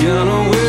gonna win.